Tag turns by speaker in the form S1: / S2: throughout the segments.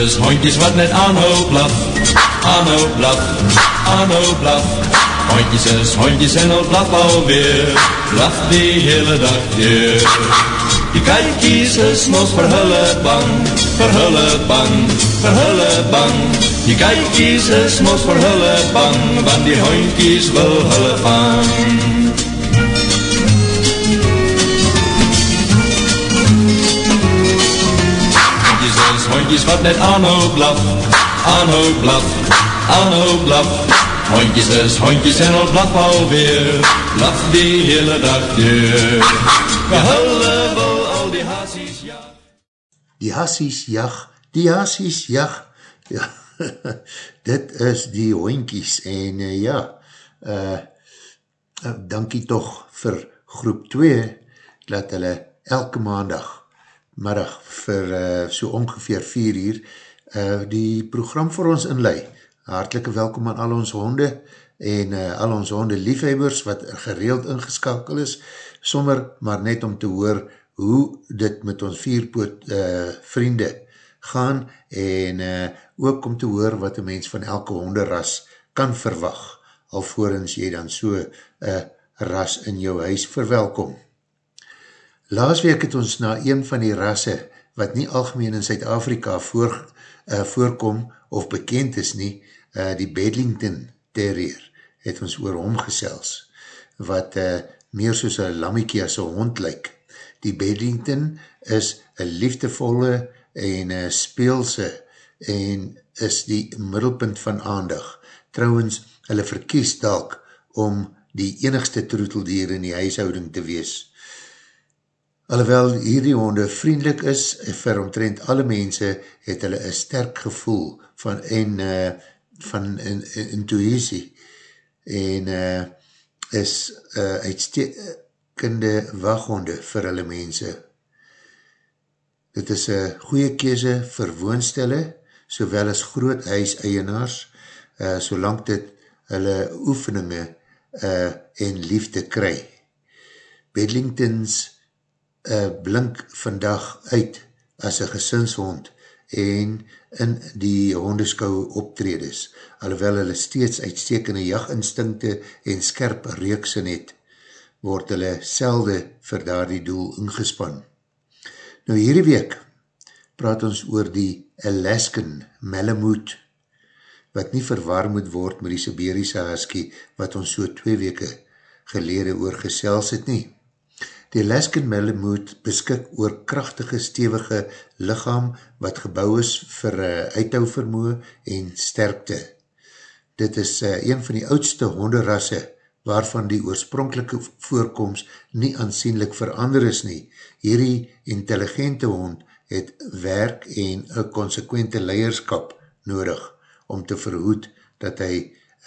S1: is hondjes wat net aanhou blaf, aanhou blaf, aanhou blaf. Hondjes is hondjes en al blaf alweer, blaf die hele dag weer. Die kijkies is mos vir hulle bang, vir hulle bang, vir hulle bang. Die kijkies is mos vir hulle bang, want die hondjies wil hulle vang. Hondjes wat net aanhou blaf, aanhou blaf, aanhou blaf. Hondjes is hondjes en al blaf alweer, blaf die hele dag deur. Gehulle wil al die haasies jag.
S2: Die haasies jag, die haasies jag. Ja, dit is die hondjies en uh, ja, uh, dankie toch vir groep 2, dat hulle elke maandag middag vir uh, so ongeveer 4 uur uh, die program vir ons inlei. Hartelike welkom aan al ons honde en uh, al ons honde liefhebbers wat gereeld ingeskakel is, sommer maar net om te hoor hoe dit met ons vierpoot uh, vriende gaan en uh, ook om te hoor wat een mens van elke honderras kan verwag, alvorens jy dan so uh, ras in jou huis verwelkom. Laas week het ons na een van die rasse, wat nie algemeen in Zuid-Afrika voor, uh, voorkom of bekend is nie, uh, die Bedlington Terrier, het ons oor hom gesels, wat uh, meer soos een lammiekie as een hond lyk. Die Bedlington is een liefdevolle en speelse en is die middelpunt van aandag. Trouwens, hulle verkies dalk om die enigste troeteldier in die huishouding te wees. Alhoewel hierdie honde vriendelik is vir omtrent alle mense, het hulle een sterk gevoel van, en, uh, van in, in, intuïsie en uh, is uh, uitstekende waghonde vir hulle mense. Dit is een goeie kese vir woonstelle, sowel as groot huis-eienaars, uh, solang dit hulle oefeninge uh, en liefde kry. Bedlingtons uh, blink vandag uit as een gesinshond en in die hondeskou optredes, alhoewel hulle steeds uitstekende jachtinstinkte en skerp reeksin het, word hulle selde vir daar die doel ingespan. Nou hierdie week praat ons oor die Alaskan Malamute, wat nie verwar moet word met die Siberiese husky, wat ons so twee weke gelede oorgesels het nie. Die Alaskan Malamute beskik oor krachtige, stevige lichaam wat gebouw is vir uh, uithouvermoe en sterkte. Dit is uh, een van die oudste honderrasse waarvan die oorspronkelike voorkomst nie aansienlik verander is nie. Hierdie intelligente hond het werk en een consequente leierskap nodig om te verhoed dat hy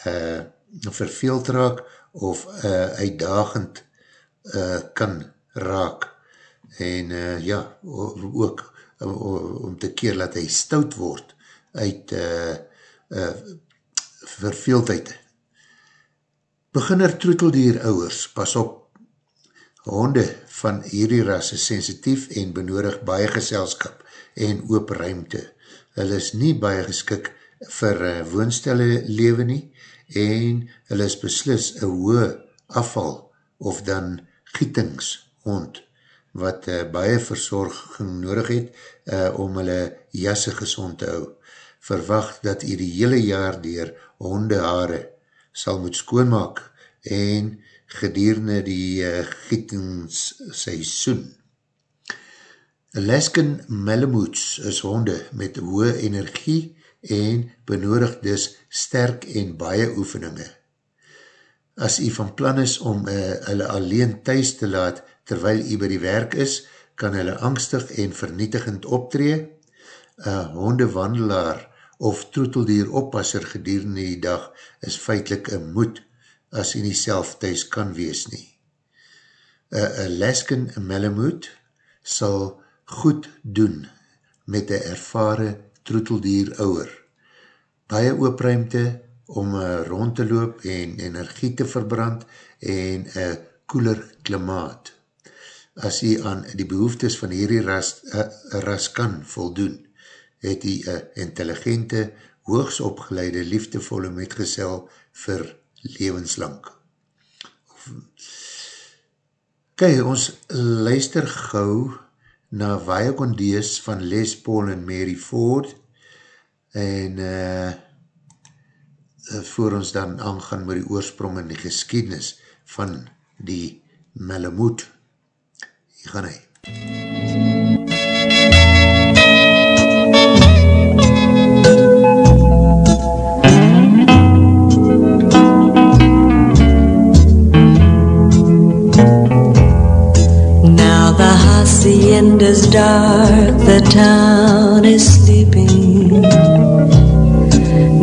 S2: uh, verveeld raak of uh, uitdagend uh, kan raak en uh, ja, ook om te keer dat hy stout word uit uh, uh, verveeldheid. Beginner troeteldier ouwers, pas op, honde van hierdie ras is sensitief en benodig baie geselskap en oop ruimte. Hulle is nie baie geskik vir uh, woonstelle lewe nie en hulle is beslis een hoë afval of dan gietings hond, wat uh, baie verzorging nodig het uh, om hulle jasse gezond te hou. Verwacht dat hy die hele jaar dier hondehaare sal moet skoonmaak en gedierende die uh, gietingsseisoen. Alaskan Malamutes is honde met hoë energie en benodig dus sterk en baie oefeninge. As hy van plan is om uh, hulle alleen thuis te laat, terwyl jy by die werk is, kan hulle angstig en vernietigend optree. Een hondewandelaar of troeteldier oppasser gedurende die dag is feitlik een moed as jy nie self thuis kan wees nie. Een Alaskan Malamute sal goed doen met een ervare troeteldier ouwer. Baie oopruimte om rond te loop en energie te verbrand en een koeler klimaat as jy aan die behoeftes van hierdie ras, uh, ras kan voldoen, het hy een intelligente, hoogs opgeleide, liefdevolle metgesel vir levenslang. Kijk, ons luister gauw na Waie Condees van Les Paul en Mary Ford en uh, voor ons dan aangaan met die oorsprong en die geskiednis van die Melamoot. Hier gaan hy.
S3: Now the hacienda's dark, the town is sleeping.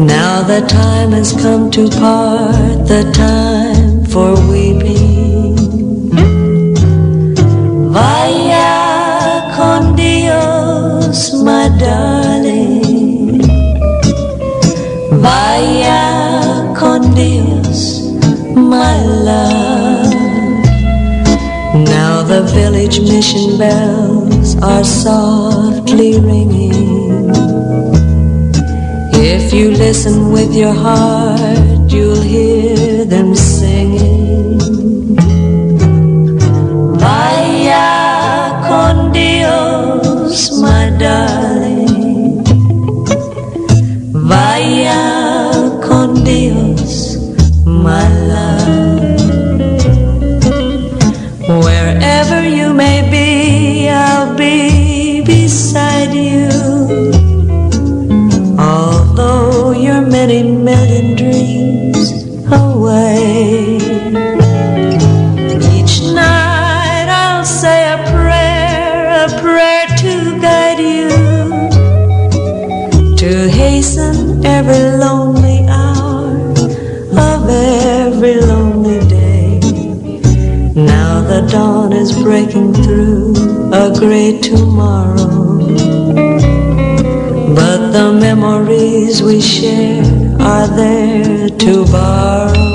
S3: Now the time has come to part, the time for weeping. Village mission bells are softly ringing. If you listen with your heart, you'll every lonely hour of every lonely day. Now the dawn is breaking through a great tomorrow. But the memories we share are there to borrow.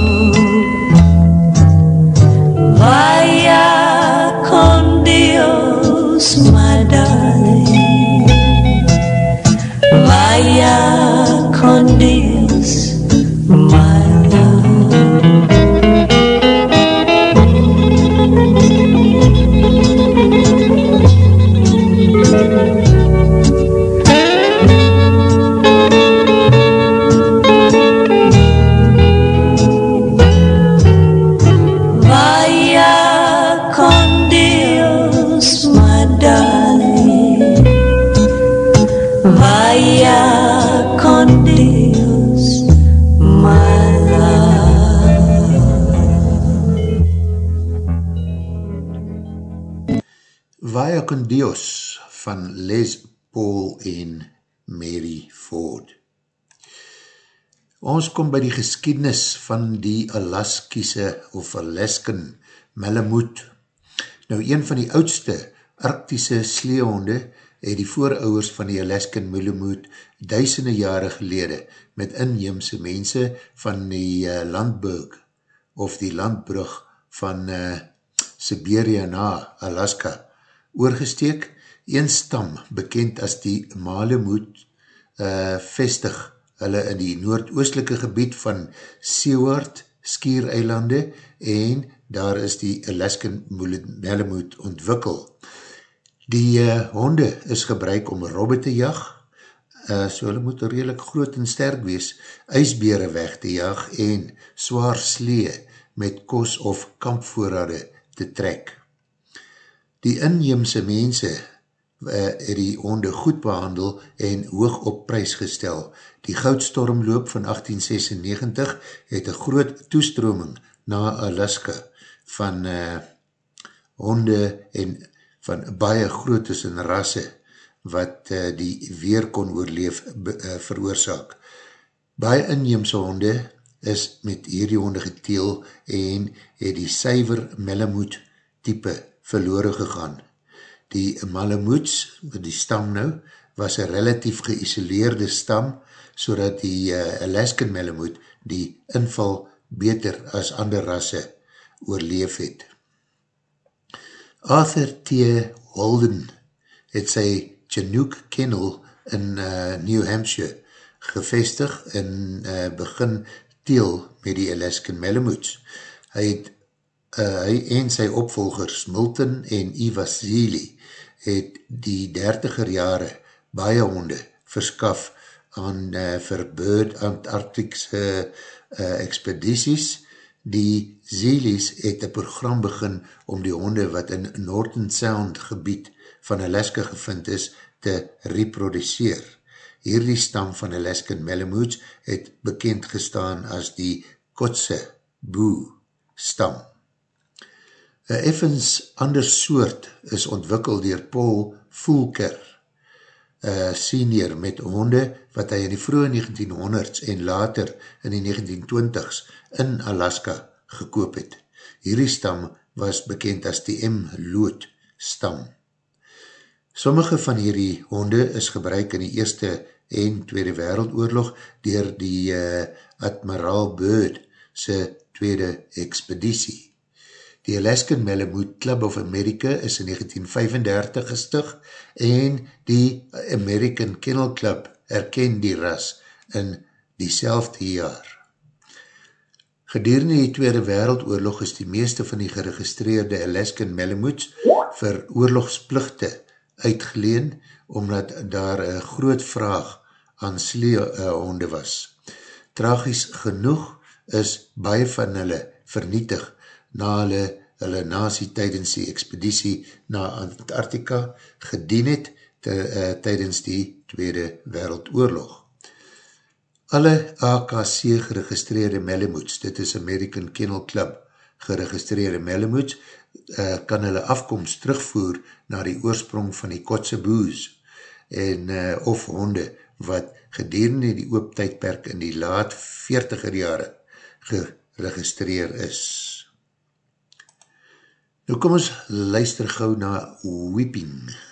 S2: Ons kom by die geskiednis van die Alaskiese of Alaskan Malamute. Nou, een van die oudste arktiese sleehonde het die voorouwers van die Alaskan Malamute duisende jare gelede met inheemse mense van die uh, landburg of die landbrug van uh, Siberia na Alaska oorgesteek. Een stam, bekend as die Malamute, uh, vestig hulle in die noordoostelike gebied van Seward, Skiereilande en daar is die Alaskan Malamute ontwikkel. Die uh, honde is gebruik om robbe te jag, uh, so hulle moet redelijk groot en sterk wees, ijsbere weg te jag en zwaar slee met kos of kampvoorrade te trek. Die inheemse mense het die honde goed behandel en hoog op prijs gestel. Die goudstormloop van 1896 het een groot toestroming na Alaska van uh, honde en van baie grootes en rasse wat uh, die weer kon oorleef be, uh, veroorzaak. Baie inheemse honde is met hierdie honde geteel en het die syver Malamute type verloren gegaan. Die Malamutes, die stam nou, was een relatief geïsoleerde stam, so dat die uh, Alaskan Malamute die inval beter as ander rasse oorleef het. Arthur T. Holden het sy Chinook Kennel in uh, New Hampshire gevestig en uh, begin teel met die Alaskan Malamutes. Hy het uh, hy en sy opvolgers Milton en Eva Seeley het die dertiger jare baie honde verskaf aan uh, vir Bird Antarcticse uh, expedities. Die Zeelies het een program begin om die honde wat in Northern Sound gebied van Alaska gevind is te reproduceer. Hierdie stam van Alaskan Malamutes het bekend gestaan as die Kotse Boo stam. Een effens ander soort is ontwikkeld dier Paul Fulker, uh, senior met honde wat hy in die vroege 1900s en later in die 1920s in Alaska gekoop het. Hierdie stam was bekend as die M-lood stam. Sommige van hierdie honde is gebruik in die Eerste en Tweede Wereldoorlog dier die uh, Admiral Byrd sy tweede expeditie. Die Alaskan Malamute Club of America is in 1935 gestig en die American Kennel Club erken die ras in die jaar. Gedurende die Tweede Wereldoorlog is die meeste van die geregistreerde Alaskan Malamutes vir oorlogsplichte uitgeleen, omdat daar een groot vraag aan sleehonde was. Tragisch genoeg is baie van hulle vernietig na hulle, hulle nasie tydens die expeditie na Antarctica gedien het te, uh, tydens die Tweede Wereldoorlog. Alle AKC geregistreerde Malamutes, dit is American Kennel Club geregistreerde Malamutes, uh, kan hulle afkomst terugvoer na die oorsprong van die Kotse Boos en uh, of honde wat gedurende die ooptijdperk in die laat 40er jare geregistreer is. Nou kom ons luister gauw na Weeping.
S4: It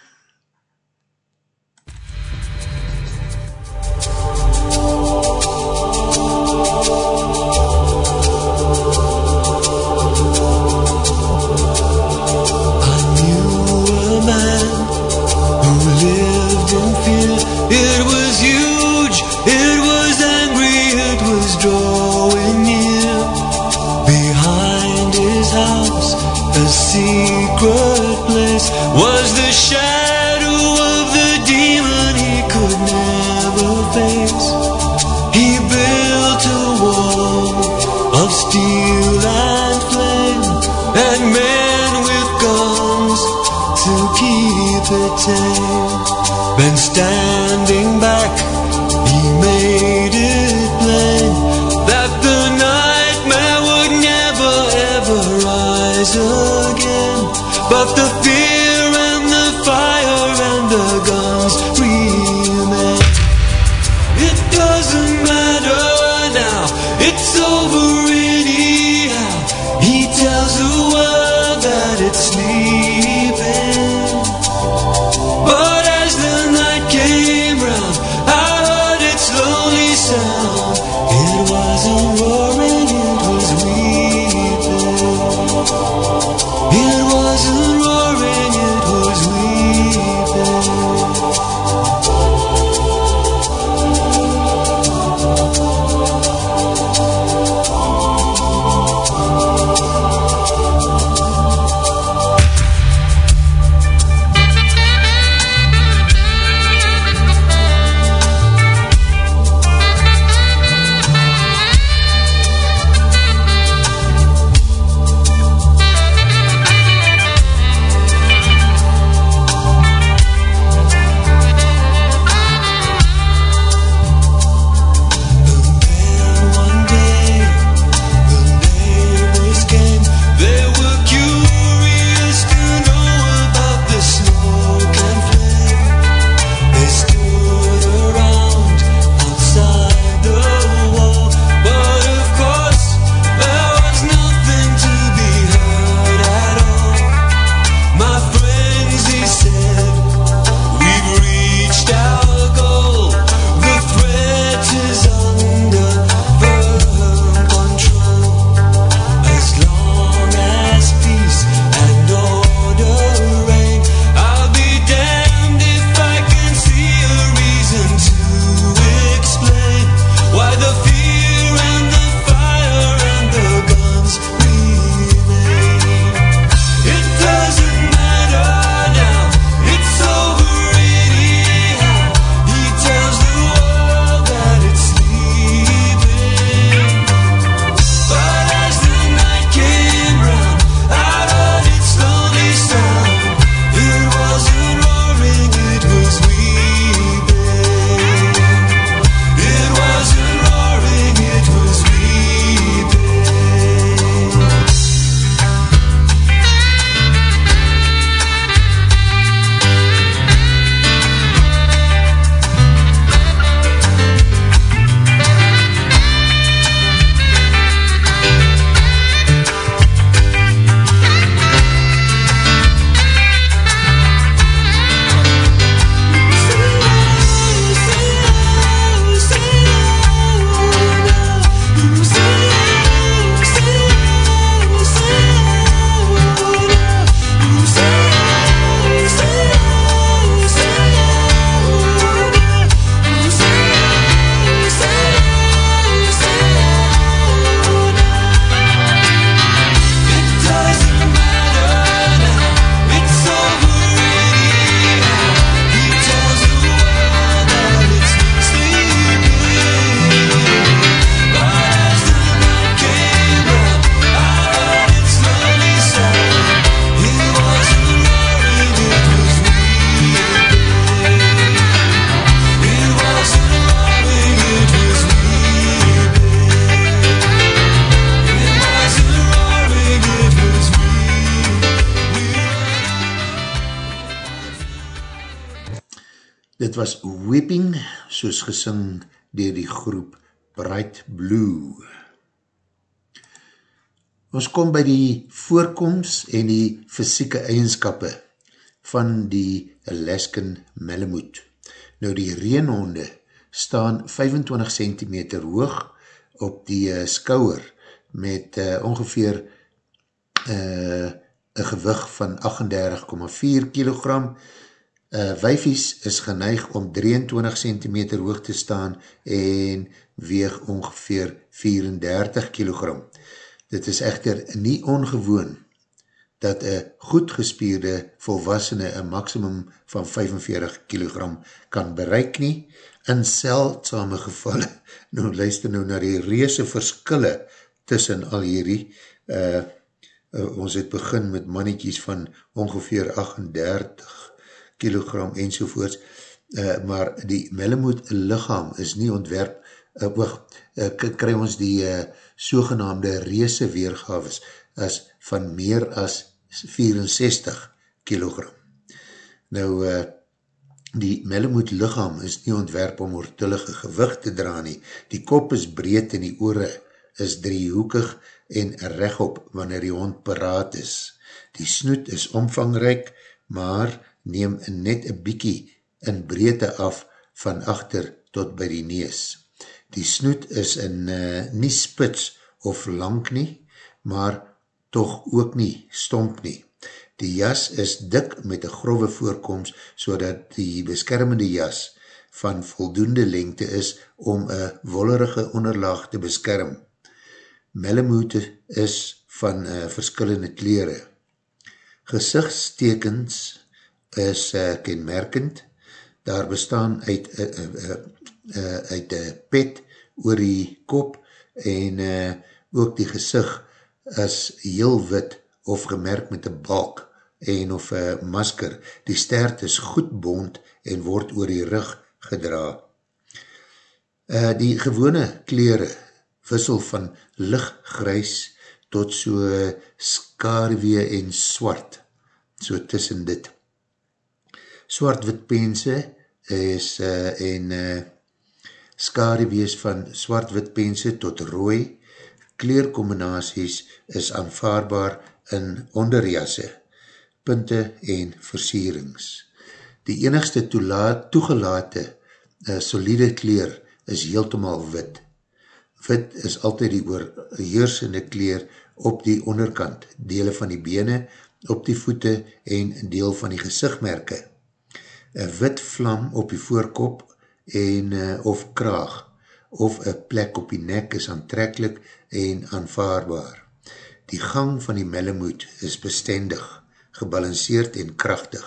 S2: soos gesing dier die groep Bright Blue. Ons kom by die voorkomst en die fysieke eigenskappe van die Alaskan Malamute. Nou die reenhonde staan 25 cm hoog op die uh, skouwer met uh, ongeveer uh, een gewig van 38,4 kilogram uh, wijfies is geneig om 23 cm hoog te staan en weeg ongeveer 34 kg. Dit is echter nie ongewoon dat een goed gespierde volwassene een maximum van 45 kg kan bereik nie. In seldsame gevalle, nou luister nou na die reese verskille tussen al hierdie, uh, uh, ons het begin met mannetjies van ongeveer 38 kilogram enzovoorts, uh, maar die Melamoot lichaam is nie ontwerp, uh, oog, uh, kry ons die uh, sogenaamde reese weergaves as van meer as 64 kilogram. Nou, uh, die Melamoot lichaam is nie ontwerp om oortullige gewicht te dra nie. Die kop is breed en die oore is driehoekig en rechtop wanneer die hond paraat is. Die snoet is omvangrijk, maar neem net een bykie in breedte af van achter tot by die nees. Die snoet is in uh, nie spits of lang nie, maar toch ook nie stomp nie. Die jas is dik met een grove voorkomst, so die beskermende jas van voldoende lengte is om een wollerige onderlaag te beskerm. Melamoete is van uh, verskillende kleren. Gezichtstekens is uh, kenmerkend. Daar bestaan uit uh, uh, uh, uit uh, pet oor die kop en uh, ook die gezicht is heel wit of gemerk met een balk en of een masker. Die stert is goed bond en word oor die rug gedra. Uh, die gewone kleren wissel van lichtgrys tot so skarwee en swart, so tussen dit swart-wit pense is uh, en uh, skadewees van swart-wit pense tot rooi. Kleerkombinaties is aanvaarbaar in onderjasse, punte en versierings. Die enigste toegelate uh, solide kleer is heeltemaal wit. Wit is altyd die oorheersende kleer op die onderkant, dele van die bene, op die voete en deel van die gezichtmerke een wit vlam op die voorkop en uh, of kraag of een plek op die nek is aantrekkelijk en aanvaarbaar. Die gang van die mellemoed is bestendig, gebalanceerd en krachtig.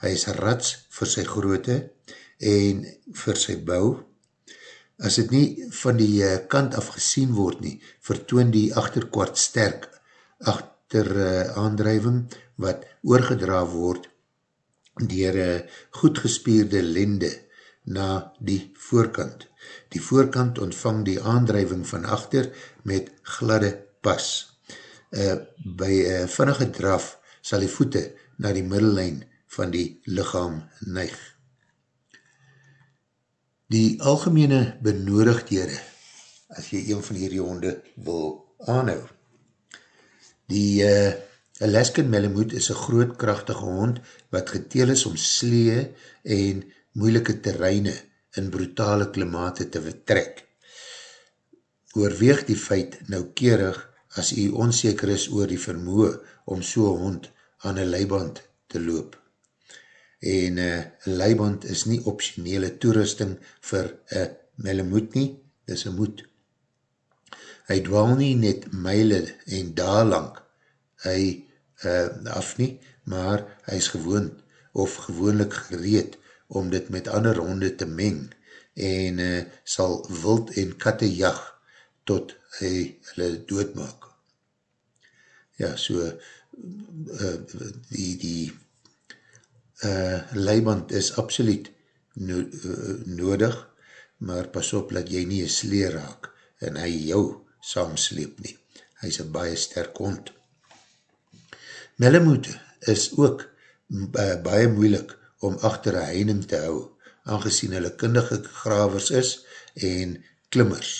S2: Hy is rats vir sy groote en vir sy bou. As het nie van die uh, kant af gesien word nie, vertoon die achterkwart sterk achter uh, aandrijving wat oorgedra word dier goed gespierde lende na die voorkant. Die voorkant ontvang die aandrijving van achter met gladde pas. Uh, by uh, vinnige draf sal die voete na die middellijn van die lichaam neig. Die algemene benodigdhede, as jy een van hierdie honde wil aanhou, die uh, Alaskan Malamute is een groot krachtige hond wat geteel is om slee en moeilike terreine in brutale klimate te vertrek. Oorweeg die feit noukeerig as u onzeker is oor die vermoe om so'n hond aan een leiband te loop. En uh, een leiband is nie optionele toerusting vir een Malamute nie, dis een moed. Hy dwaal nie net myle en daarlang, hy uh, af nie, maar hy is gewoon of gewoonlik gereed om dit met ander honde te meng en uh, sal wild en katte jag tot hy hulle doodmaak. Ja, so uh, die, die uh, leiband is absoluut no, uh, nodig, maar pas op dat jy nie een slee raak en hy jou saamsleep nie. Hy is een baie sterk hond. Melamoot is ook uh, baie moeilik om achter een heining te hou aangezien hulle kundige gravers is en klimmers.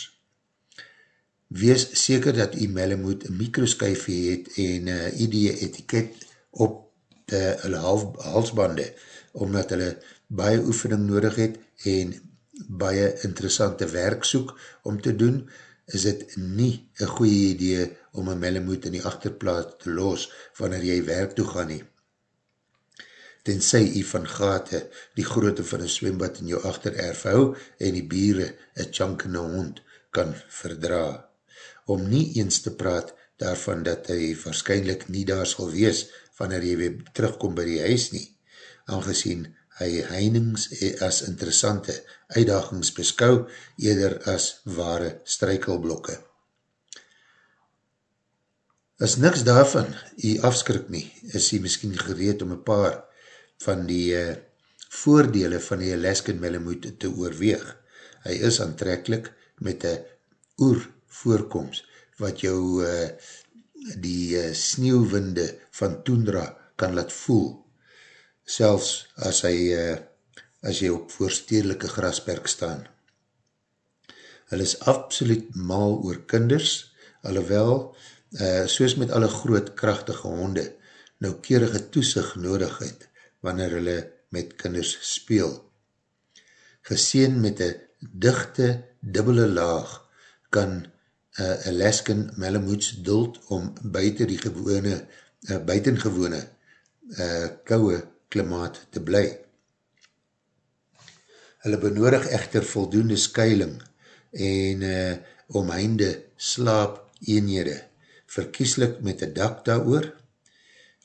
S2: Wees seker dat u Melamood een mikroskuifie het en uh, u die etiket op de, hulle half, halsbande, omdat hulle baie oefening nodig het en baie interessante werk soek om te doen, is het nie een goeie idee om een Melamood in die achterplaat te los wanneer jy werk toe gaan nie tenzij jy van gate die grootte van een swembad in jou achtererf hou en die bieren een chankende hond kan verdra. Om nie eens te praat daarvan dat hy waarschijnlijk nie daar sal wees wanneer jy weer terugkom by die huis nie, aangezien hy heinings as interessante uitdagings beskou eerder as ware strykelblokke. As niks daarvan jy afskrik nie, is jy miskien gereed om een paar van die uh, voordele van die Alaskan Malamute te oorweeg. Hy is aantrekkelijk met een oer voorkomst wat jou uh, die uh, sneeuwwinde van Toendra kan laat voel. Selfs as hy uh, as jy op voorstedelike grasperk staan. Hy is absoluut mal oor kinders, alhoewel, uh, soos met alle groot krachtige honde, noukerige toesig nodig het, wanneer hulle met kinders speel. Geseen met een dichte, dubbele laag kan uh, Alaskan Malamoots duld om buiten die gewone, uh, buitengewone uh, kouwe klimaat te bly. Hulle benodig echter voldoende skuiling en uh, omheinde slaap eenhede, verkieslik met een dak daar oor,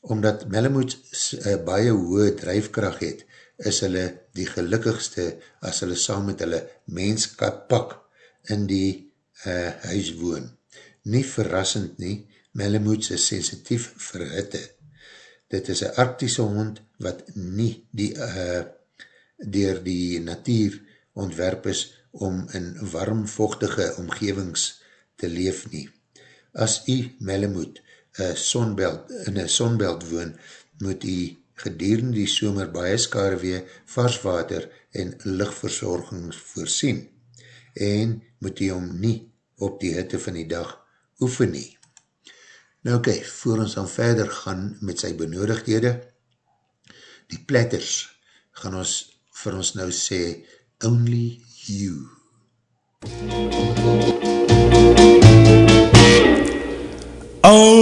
S2: omdat Malamute uh, baie hoë drijfkracht het, is hulle die gelukkigste as hulle saam met hulle menskap pak in die uh, huis woon. Nie verrassend nie, Malamute is sensitief vir hitte. Dit is een arktische hond wat nie die, uh, dier die natuur ontwerp is om in warm, vochtige omgevings te leef nie. As u Malamute sonbelt, in een sonbelt woon, moet jy gedurende die somer baie skare weer varswater en lichtverzorging voorsien en moet jy om nie op die hitte van die dag oefen nie. Nou oké, okay, voor ons dan verder gaan met sy benodigdhede, die platters gaan ons vir ons nou sê, only you.
S5: Only
S2: Oh.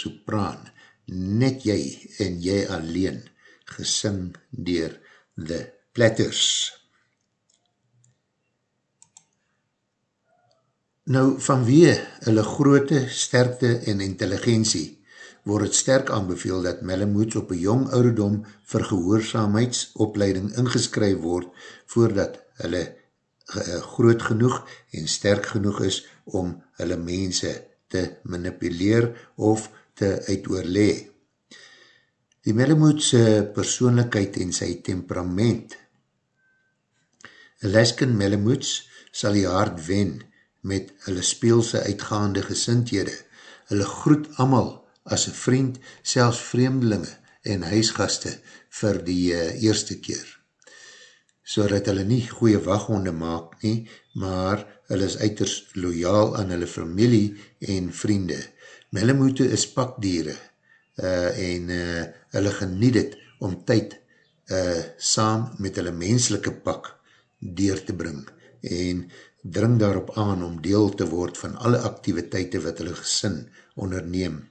S2: sopraan, net jy en jy alleen, gesing dier The Platters. Nou, vanweer hulle groote, sterkte en intelligentie, word het sterk aanbeveel dat Malamoots op een jong ouderdom vir gehoorzaamheidsopleiding ingeskryf word, voordat hulle eh, groot genoeg en sterk genoeg is om hulle mense te manipuleer of te uitoorlee. Die Malamootse persoonlijkheid en sy temperament Alaskan Malamoots sal die hart wen met hulle speelse uitgaande gesinthede. Hulle groet amal as een vriend, selfs vreemdelinge en huisgaste vir die uh, eerste keer. So dat hulle nie goeie waghonde maak nie, maar hulle is uiters loyaal aan hulle familie en vriende. Melamoete is pakdiere uh, en uh, hulle geniet het om tyd uh, saam met hulle menselike pak deur te bring en dring daarop aan om deel te word van alle activiteite wat hulle gesin onderneem.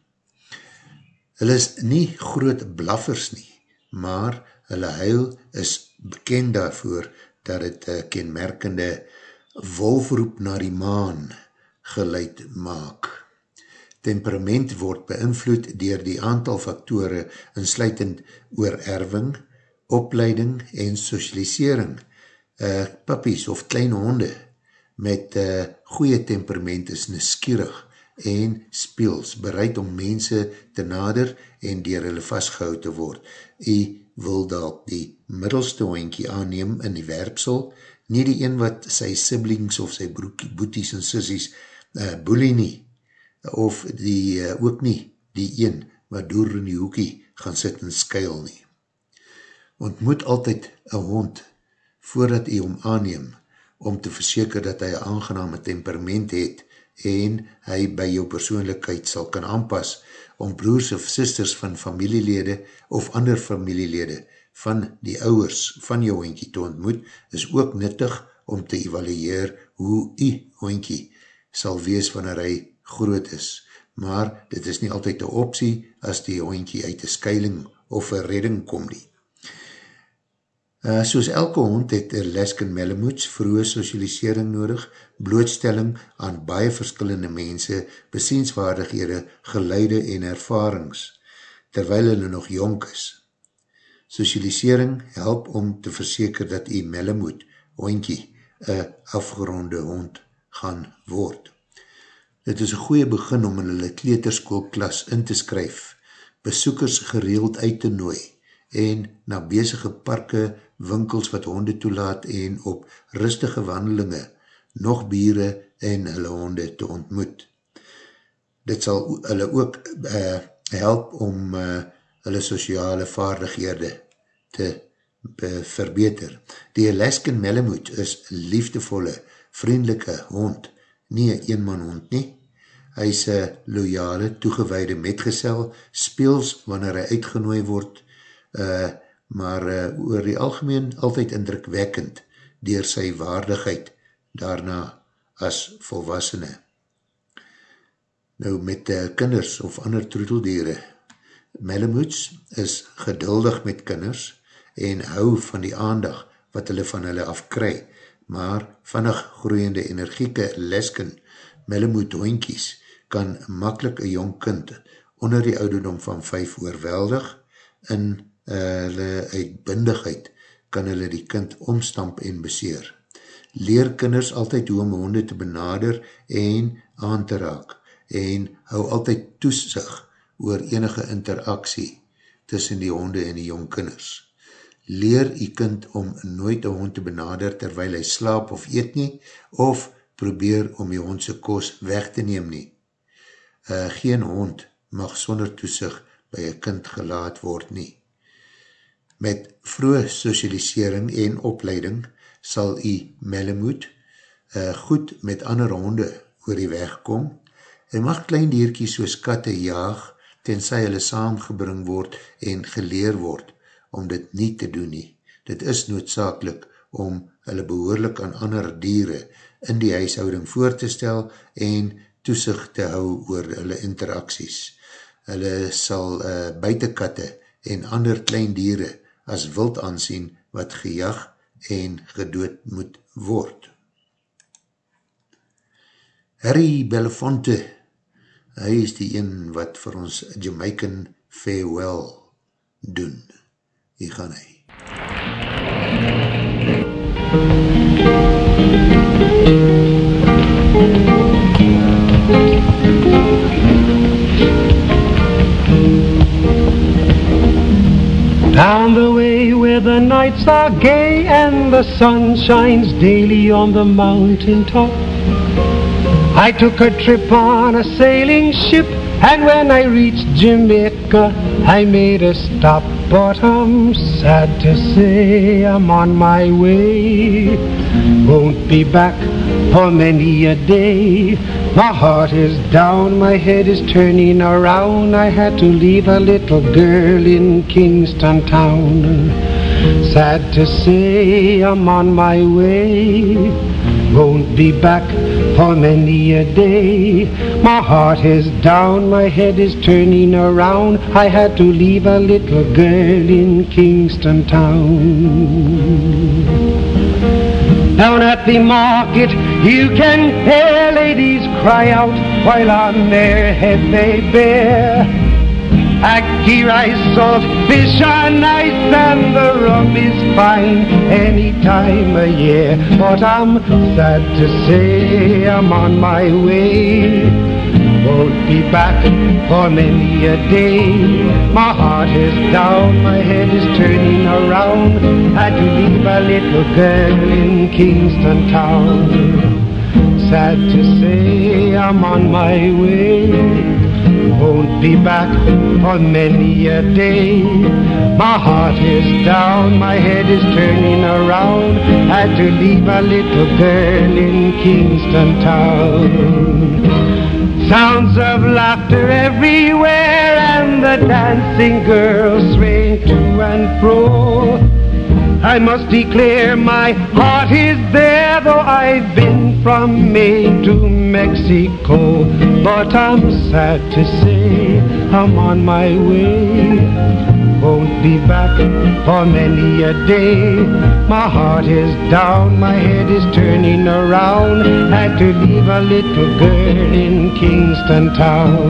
S2: Hulle is nie groot blaffers nie, maar hulle huil is bekend daarvoor dat het uh, kenmerkende wolfroep na die maan geluid maak. Temperament word beïnvloed dier die aantal faktore insluitend oor erwing, opleiding en socialisering. Uh, puppies of klein honde met uh, goeie temperament is neskierig en speels, bereid om mense te nader en dier hulle vastgehoud te word. U wil dat die middelste hoinkie aanneem in die werpsel, nie die een wat sy siblings of sy boeties en sissies uh, boelie nie, of die uh, ook nie die een wat door in die hoekie gaan sit en skuil nie. Ontmoet altyd een hond voordat hy om aanneem, om te verseker dat hy een aangename temperament het en hy by jou persoonlijkheid sal kan aanpas om broers of sisters van familielede of ander familielede van die ouwers van jou hoentjie te ontmoet, is ook nuttig om te evalueer hoe die hoentjie sal wees wanneer hy groot is. Maar dit is nie altyd een optie as die hoentjie uit die skuiling of een redding kom nie. Uh, soos elke hond het Alaskan Malamoots vroege socialisering nodig, blootstelling aan baie verskillende mense, besienswaardighede, geluide en ervarings, terwyl hulle nog jonk is. Socialisering help om te verseker dat die Malamoot, hondkie, een afgeronde hond gaan word. Dit is een goeie begin om in hulle kleterskoolklas in te skryf, besoekers gereeld uit te nooi en na bezige parke winkels wat honde toelaat en op rustige wandelinge nog biere en hulle honde te ontmoet. Dit sal hulle ook uh, help om uh, hulle sociale vaardighede te uh, verbeter. Die Alaskan Malamute is liefdevolle, vriendelike hond, nie een eenman hond nie. Hy is een loyale, toegeweide metgesel, speels wanneer hy uitgenooi word, uh, maar uh, oor die algemeen altyd indrukwekkend dier sy waardigheid daarna as volwassene. Nou met uh, kinders of ander troeteldiere, Malamoots is geduldig met kinders en hou van die aandag wat hulle van hulle afkry, maar vannig groeiende energieke lesken Malamoot hoinkies kan makkelijk een jong kind onder die ouderdom van 5 oorweldig in hulle uitbindigheid kan hulle die kind omstamp en beseer. Leer kinders altyd hoe om honde te benader en aan te raak en hou altyd toesig oor enige interaksie tussen die honde en die jong kinders. Leer die kind om nooit een hond te benader terwyl hy slaap of eet nie of probeer om die hondse kos weg te neem nie. Uh, geen hond mag sonder toesig by een kind gelaat word nie Met vroege socialisering en opleiding sal u Melamoed uh, goed met ander honde oor die weg kom. Hy mag klein dierkies soos katte jaag, tenzij hulle saamgebring word en geleer word om dit nie te doen nie. Dit is noodzakelik om hulle behoorlik aan ander diere in die huishouding voor te stel en toezicht te hou oor hulle interacties. Hulle sal uh, buitenkatte en ander klein diere as wild aansien wat gejag en gedood moet word. Harry Belafonte, hy is die een wat vir ons Jamaican Farewell doen. Hier gaan hy.
S6: Down the way where the nights are gay and the sun shines daily on the mountain top. I took a trip on a sailing ship and when I reached Jamaica I made a stop but I'm sad to say I'm on my way. Won't be back for many a day. My heart is down, my head is turning around. I had to leave a little girl in Kingston town. Sad to say I'm on my way. Won't be back for many a day. My heart is down, my head is turning around. I had to leave a little girl in Kingston town. Down at the market, you can hear ladies cry out while on their head they bear. Ackee rice, salt fish are nice and the rum is fine any time of year. But I'm sad to say I'm on my way. Won't be back for many a day. My heart is down, my head is turning around. Had to leave a little girl in Kingston town. Sad to say I'm on my way won't be back for many a day. My heart is down, my head is turning around. Had to leave a little girl in Kingston town. Sounds of laughter everywhere and the dancing girls swing to and fro. I must declare my heart is there though I've been from Maine to Mexico. But I'm sad to say I'm on my way. Won't be back for many a day. My heart is down, my head is turning around. Had to leave a little girl in Kingston town.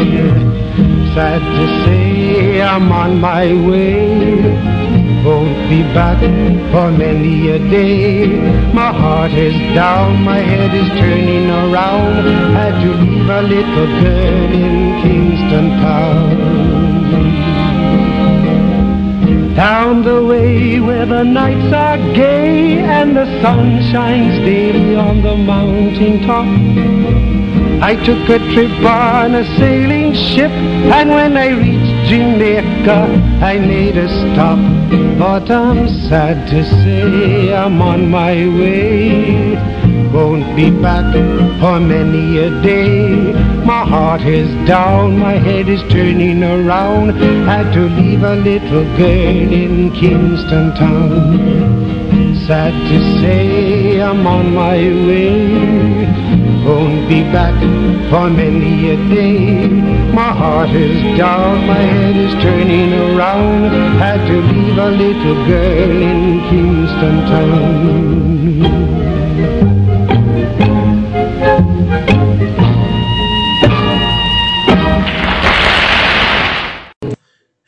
S6: Sad to say I'm on my way won't be back for many a day. My heart is down, my head is turning around. Had to leave a little girl in Kingston town. Down the way where the nights are gay and the sun shines daily on the mountain top. I took a trip on a sailing ship, and when I reached Jamaica, I made a stop. But I'm sad to say I'm on my way. Won't be back for many a day. My heart is down, my head is turning around. Had to leave a little girl in Kingston town. Sad to say I'm on my way won't be back for many a day. My heart is down, my head is turning around. Had to leave a little girl in Kingston town.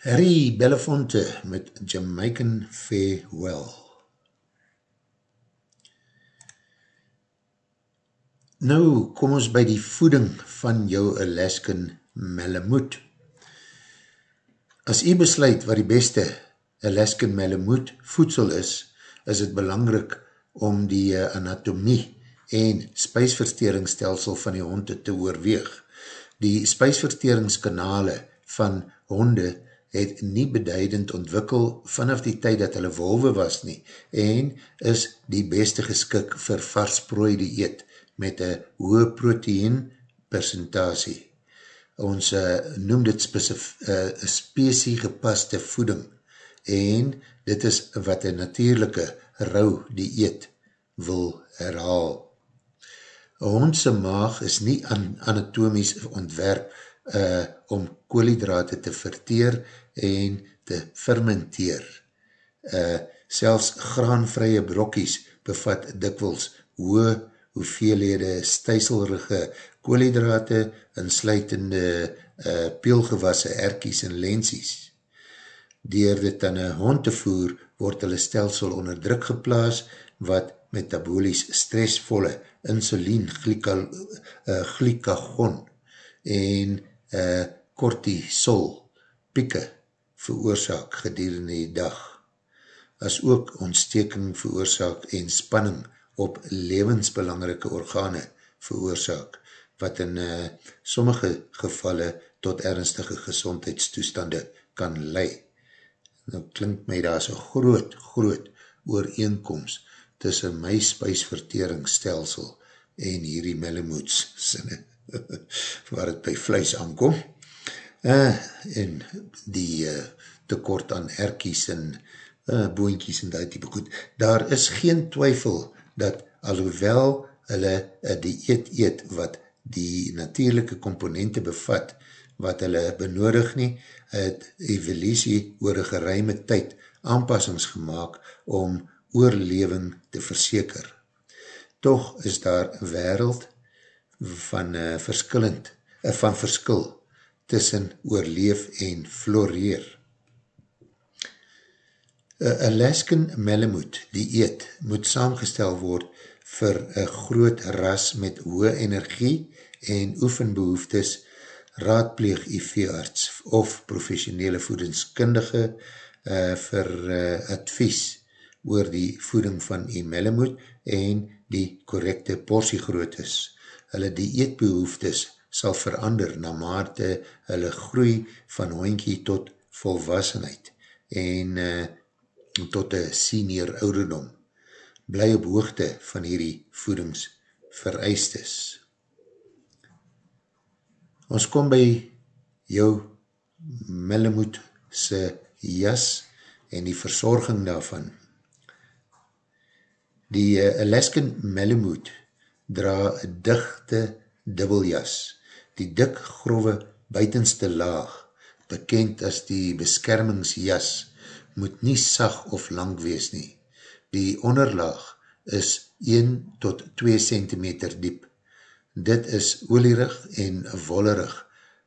S2: Harry Belafonte met Jamaican Farewell. Nou, kom ons by die voeding van jou Alaskan Malamute. As jy besluit wat die beste Alaskan Malamute voedsel is, is het belangrik om die eh, anatomie en spijsverteringsstelsel van die honde te oorweeg. Die spijsverteringskanale van honde het nie beduidend ontwikkel vanaf die tyd dat hulle wolwe was nie en is die beste geskik vir varsprooi die eet met een hoë proteïen percentatie. Ons uh, noem dit uh, spesie gepaste voeding en dit is wat een natuurlijke rou die eet wil herhaal. Hondse maag is nie an anatomies ontwerp uh, om koolhydrate te verteer en te fermenteer. Uh, selfs graanvrye brokkies bevat dikwels hoë hoeveelhede stuiselrige koolhydrate in sluitende uh, peelgewasse erkies en lensies. Door dit aan een hond te voer, word hulle stelsel onder druk geplaas wat metabolies stressvolle insulien, glikal, uh, glikagon en uh, cortisol pieke veroorzaak gedurende die dag, as ook ontsteking veroorzaak en spanning op levensbelangrike organe veroorzaak, wat in uh, sommige gevalle tot ernstige gezondheidstoestande kan lei. Nou klink my daar so groot, groot ooreenkomst tussen my spuisverteringsstelsel en hierdie melemoeds sinne, waar het by vlees aankom uh, en die uh, tekort aan erkies en uh, boonkies en die type goed. Daar is geen twyfel dat alhoewel hulle uh, die eet wat die natuurlijke komponente bevat, wat hulle benodig nie, het evolutie oor een geruime tyd aanpassings gemaakt om oorleving te verseker. Toch is daar wereld van uh, verskillend, uh, van verskil tussen oorleef en floreer. Een Alaskan Malamute, die eet, moet saamgestel word vir een groot ras met hoë energie en oefenbehoeftes, raadpleeg die veearts of professionele voedingskundige uh, vir uh, advies oor die voeding van die Malamute en die correcte porsiegrootes. Hulle die eetbehoeftes sal verander na mate hulle groei van hoinkie tot volwassenheid en uh, tot een senior ouderdom. Bly op hoogte van hierdie voedingsvereistes. Ons kom by jou Millemoed se jas en die verzorging daarvan. Die uh, Alaskan Millemoed dra dichte dubbeljas die dik grove buitenste laag, bekend as die beskermingsjas, moet nie sag of lang wees nie. Die onderlaag is 1 tot 2 cm diep. Dit is olierig en wollerig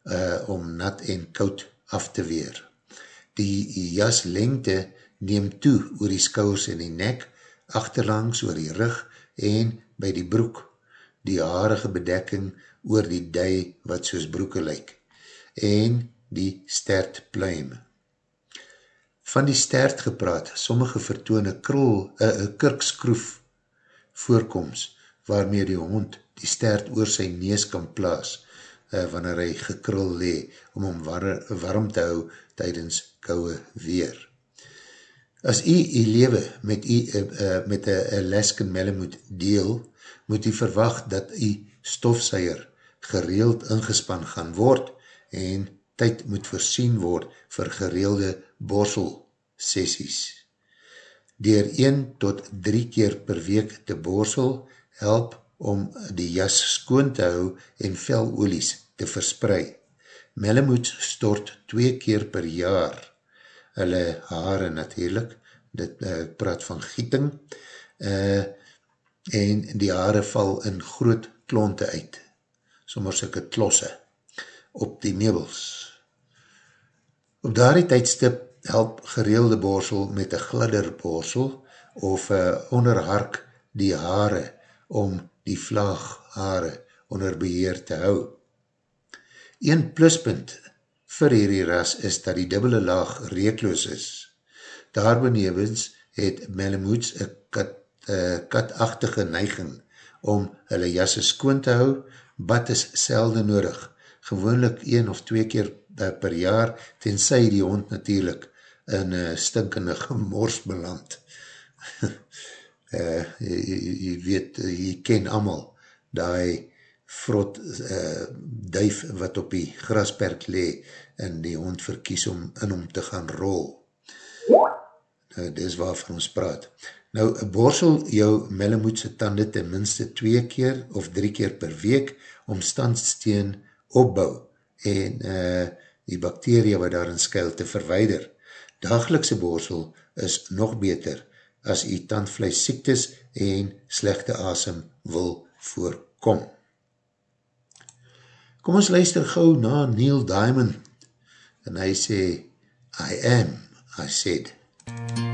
S2: uh, om nat en koud af te weer. Die jas lengte neem toe oor die skouwers en die nek, achterlangs oor die rug en by die broek. Die haarige bedekking oor die dij wat soos broeke lyk, en die stert pluim. Van die stert gepraat, sommige vertoon een krul, een kurkskroef voorkomst, waarmee die hond die stert oor sy nees kan plaas, uh, wanneer hy gekrul lee, om hom war, warm te hou tydens kouwe weer. As jy jy lewe met jy uh, uh, met een Alaskan Malamute deel, moet jy verwacht dat jy stofseier gereeld ingespan gaan word en tyd moet voorsien word vir gereelde borsel sessies. Door 1 tot 3 keer per week te borsel help om die jas skoon te hou en velolies te versprei. Melamoets stort 2 keer per jaar. Hulle haare natuurlijk, dit uh, praat van gieting, uh, en die haare val in groot klonte uit sommer syke klosse op die meubels. Op daardie tydstip help gereelde borsel met een gladder borsel of onderhark die haare om die vlaag haare onder beheer te hou. Een pluspunt vir hierdie ras is dat die dubbele laag reekloos is. Daarbenevens het Malamoots een kat, katachtige neiging om hulle jasse skoon te hou bad is selde nodig, gewoonlik een of twee keer per jaar, tenzij die hond natuurlijk in uh, stinkende gemors beland. uh, jy, jy weet, jy ken amal die vrot uh, duif wat op die grasperk le en die hond verkies om in om te gaan rol. Nou, dis waarvan ons praat. Nou, borsel jou mellemoedse tanden ten minste twee keer of drie keer per week om standsteen opbouw en uh, die bakterie wat daarin skuil te verweider. Dagelikse borsel is nog beter as die tandvlees siektes en slechte asem wil voorkom. Kom ons luister gauw na Neil Diamond en hy sê, I am, I said.
S7: LA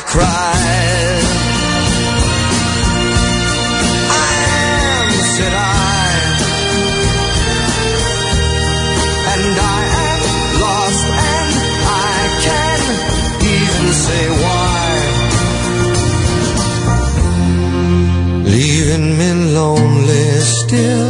S7: I cried. I am, said I. And I am lost and I can't even say why. Leaving me lonely still.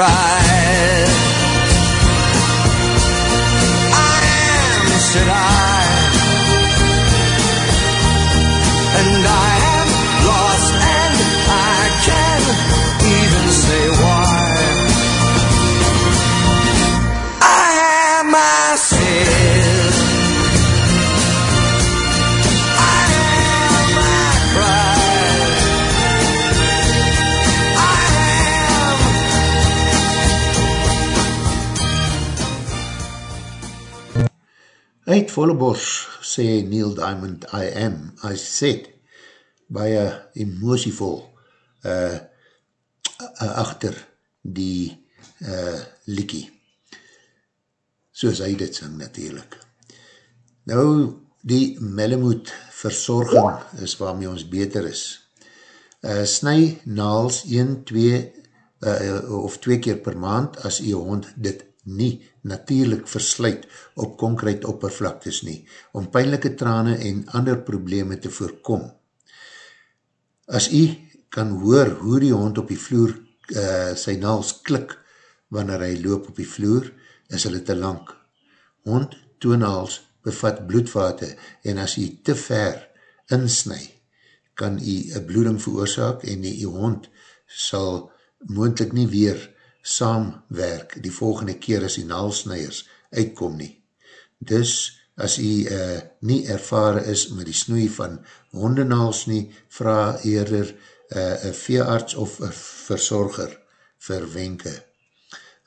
S7: Am,
S2: Uit Vollebos sê Neil Diamond, I am, I said, baie emotievol uh, uh, achter die uh, liekie. Soos hy dit sing natuurlijk. Nou, die Melamood verzorging is waarmee ons beter is. Uh, sny naals 1, 2 uh, of 2 keer per maand as die hond dit nie natuurlijk versluit op konkreet oppervlaktes nie, om pijnlijke trane en ander probleme te voorkom. As jy kan hoor hoe die hond op die vloer uh, sy naals klik wanneer hy loop op die vloer, is hulle te lang. Hond toenaals bevat bloedvate en as jy te ver insnij, kan jy een bloeding veroorzaak en die hond sal moendlik nie weer saamwerk die volgende keer as die naalsnijers uitkom nie. Dus, as jy uh, nie ervare is met die snoei van hondenaals nie, vraag eerder uh, een veearts of een verzorger vir wenke.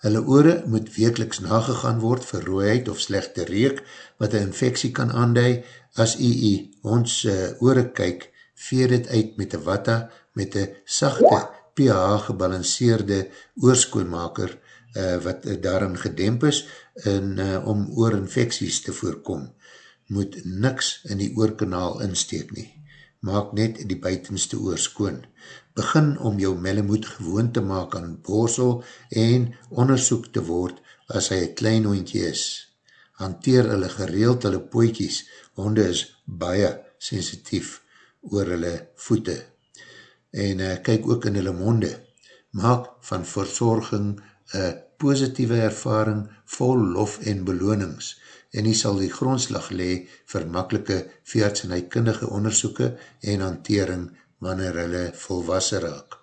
S2: Hulle oore moet wekeliks nagegaan word vir rooiheid of slechte reek, wat een infectie kan aandui. As jy jy ons uh, oore kyk, veer het uit met een watta, met een sachte pH gebalanceerde oorskoonmaker, uh, wat daarin gedemp is, en, uh, om oorinfecties te voorkom, moet niks in die oorkanaal insteek nie. Maak net die buitenste oorskoon begin om jou mellemoed gewoon te maak aan borsel en onderzoek te word as hy een klein hondje is. Hanteer hulle gereeld hulle poekies, honde is baie sensitief oor hulle voete. En uh, kyk ook in hulle monde. Maak van verzorging een positieve ervaring vol lof en belonings en hy sal die grondslag lee vir makkelike veerts en huikundige onderzoeken en hantering wanneer hulle volwassen raak.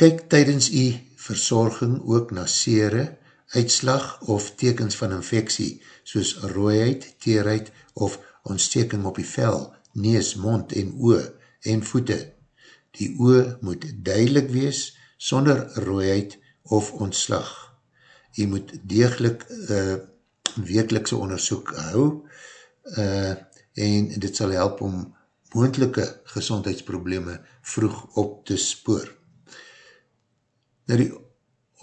S2: Kyk tydens die verzorging ook na sere, uitslag of tekens van infectie, soos rooiheid, teerheid of ontsteking op die vel, nees, mond en oe en voete. Die oe moet duidelik wees, sonder rooiheid of ontslag. Jy moet degelijk uh, wekelikse onderzoek hou uh, en dit sal help om moendelike gezondheidsprobleme vroeg op te spoor. Nou die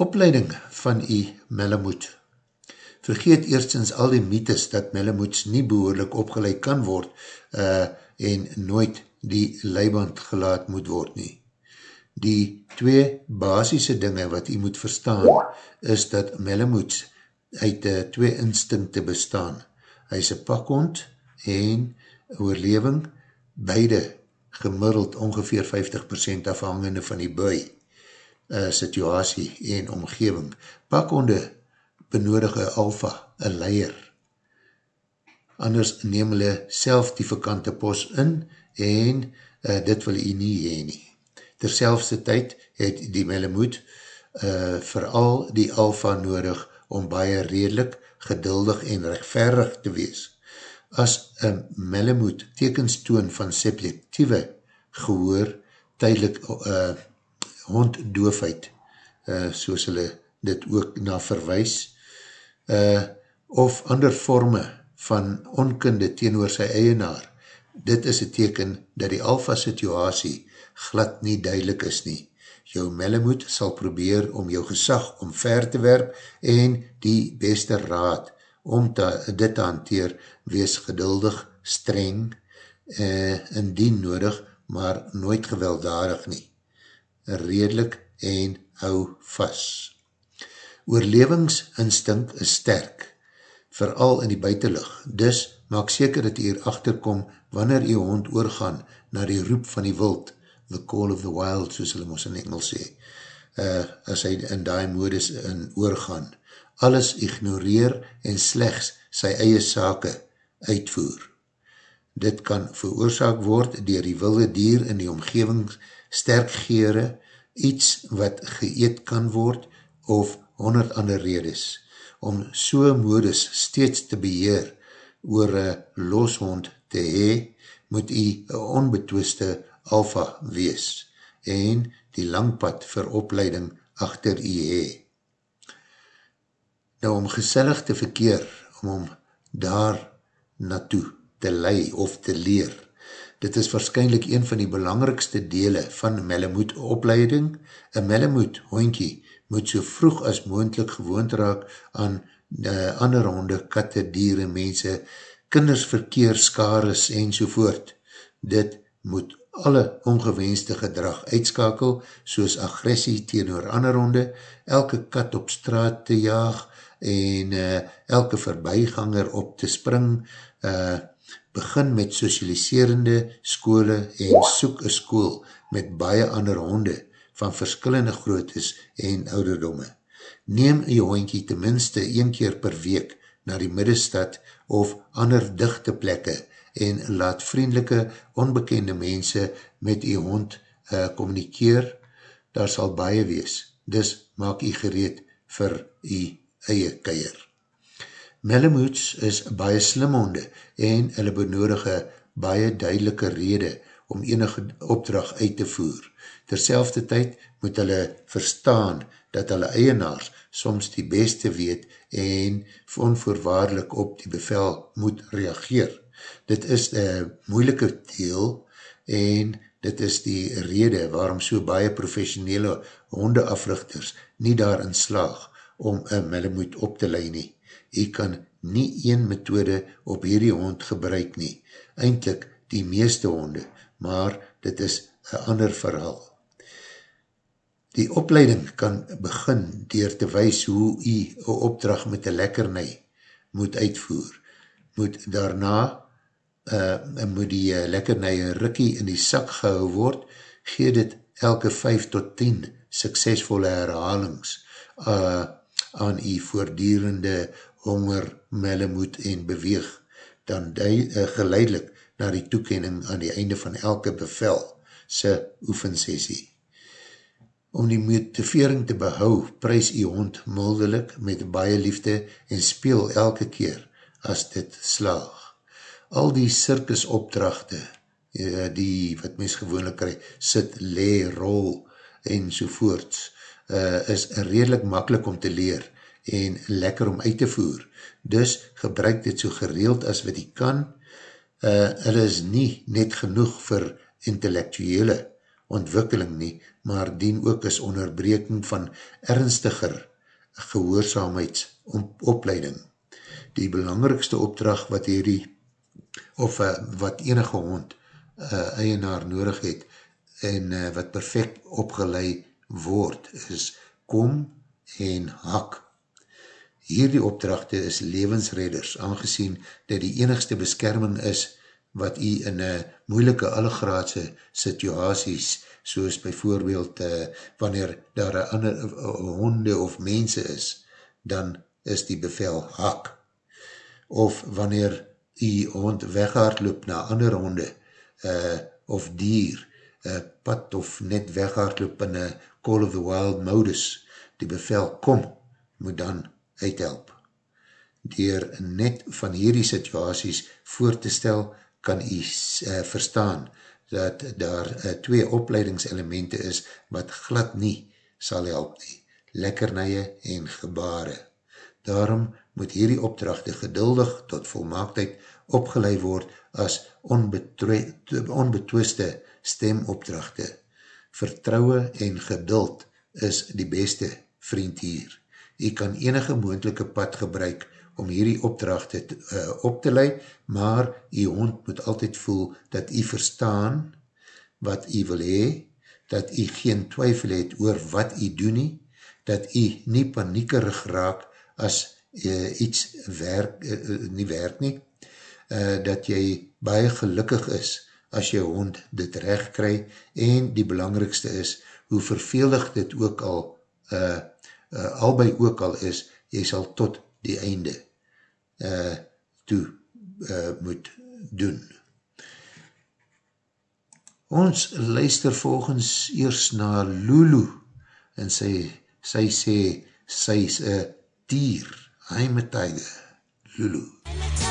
S2: opleiding van die melamoed. Vergeet eerstens al die mythes dat melamoeds nie behoorlik opgeleid kan word uh, en nooit die leiband gelaat moet word nie. Die twee basisse dinge wat jy moet verstaan is dat melamoeds uit uh, twee instinkte bestaan. Hy is een pakhond en oorleving beide gemiddeld ongeveer 50% afhangende van die bui uh, situasie en omgeving. Pakhonde benodige alfa, een leier. Anders neem hulle self die vakante pos in en uh, dit wil jy nie heen nie. Terselfste tyd het die melemoed uh, vooral die alfa nodig om baie redelik, geduldig en rechtverig te wees as een melemoed tekens toon van subjectieve gehoor tydelik uh, honddoofheid uh, soos hulle dit ook na verwijs uh, of ander vorme van onkunde teenoor sy eienaar dit is een teken dat die alfa situasie glad nie duidelik is nie jou melemoed sal probeer om jou gesag omver te werp en die beste raad om te, dit te hanteer, wees geduldig, streng, uh, indien nodig, maar nooit gewelddadig nie. Redelik en hou vast. Oorlevingsinstinct is sterk, vooral in die buitenlig, dus maak seker dat jy hier achterkom wanneer jy hond oorgaan na die roep van die wild, the call of the wild, soos hulle ons in Engels sê, uh, as hy in die modus in oorgaan, alles ignoreer en slechts sy eie sake uitvoer. Dit kan veroorzaak word dier die wilde dier in die omgeving sterk geere, iets wat geëet kan word of honderd ander redes. Om so modus steeds te beheer oor een loshond te hee, moet jy een onbetwiste alfa wees en die langpad vir opleiding achter jy hee. Nou om gesellig te verkeer, om om daar naartoe te lei of te leer. Dit is waarschijnlijk een van die belangrikste dele van melemoed opleiding. Een melemoed hoinkie moet so vroeg as moendlik gewoond raak aan uh, ander honde, katte, dieren, mense, kinders, verkeer, skares en sovoort. Dit moet alle ongewenste gedrag uitskakel, soos agressie teenoor ander honde, elke kat op straat te jaag, en uh, elke verbyganger op te spring, uh, begin met socialiserende skole en soek een skool met baie ander honde van verskillende grootes en ouderdomme. Neem jy hondkie tenminste een keer per week na die middestad of ander dichte plekke en laat vriendelike, onbekende mense met die hond uh, communikeer, daar sal baie wees. Dus maak jy gereed vir jy eie keier. Malamoots is baie slim honde en hulle benodige baie duidelike rede om enige opdracht uit te voer. Terselfde tyd moet hulle verstaan dat hulle eienaars soms die beste weet en onvoorwaardelik op die bevel moet reageer. Dit is een moeilike deel en dit is die rede waarom so baie professionele hondeafrichters nie daarin slaag om een millemoed op te leid nie. Jy kan nie een methode op hierdie hond gebruik nie. Eindelijk die meeste honde, maar dit is een ander verhaal. Die opleiding kan begin dier te wees hoe jy een opdracht met een lekkernij moet uitvoer. Moet daarna uh, moet die uh, lekkernij een rikkie in die sak gehou word, gee dit elke 5 tot 10 suksesvolle herhalings uh, aan jy voordierende honger, mellemoed en beweeg, dan die, uh, geleidelik na die toekening aan die einde van elke bevel sy oefensessie. Om die motivering te behou, prijs die hond mildelik met baie liefde en speel elke keer as dit slaag. Al die circus opdrachte, eh, die wat mens gewoonlik krijg, sit, le, rol en sovoorts, uh, is redelijk makkelijk om te leer en lekker om uit te voer. Dus gebruik dit so gereeld as wat die kan. Uh, hulle is nie net genoeg vir intellectuele ontwikkeling nie, maar dien ook as onderbreking van ernstiger gehoorzaamheidsopleiding. Die belangrikste opdracht wat hierdie, of uh, wat enige hond uh, eienaar nodig het, en uh, wat perfect opgeleid word, is kom en hak. Hierdie opdrachte is levensredders, aangezien dat die enigste beskerming is wat jy in een moeilike allegraadse situaties, soos bijvoorbeeld uh, wanneer daar een ander uh, honde of mense is, dan is die bevel hak. Of wanneer jy hond weghaardloop na ander honde, uh, of dier, uh, pad of net weghaardloop in een call of the wild modus, die bevel kom, moet dan uithelp. Door net van hierdie situaties voor te stel, kan jy uh, verstaan dat daar uh, twee opleidingselemente is wat glad nie sal help nie, lekkernije en gebare. Daarom moet hierdie opdrachte geduldig tot volmaaktheid opgeleid word as onbetwiste stemopdrachte. Vertrouwe en geduld is die beste vriend hier. Jy kan enige moendelike pad gebruik om hierdie opdrachte te, uh, op te leid, maar die hond moet altyd voel dat jy verstaan wat jy wil hee, dat jy geen twyfel het oor wat jy doen nie, dat jy nie paniekerig raak as uh, iets werk, uh, nie werk nie, uh, dat jy baie gelukkig is as jy hond dit recht kry en die belangrikste is, hoe verveelig dit ook al, uh, uh, albei ook al is, jy sal tot die einde uh, toe uh, moet doen. Ons luister volgens eers na Lulu en sy, sy sê sy is een dier. I'm a tiger. Lulu. I'm a tiger,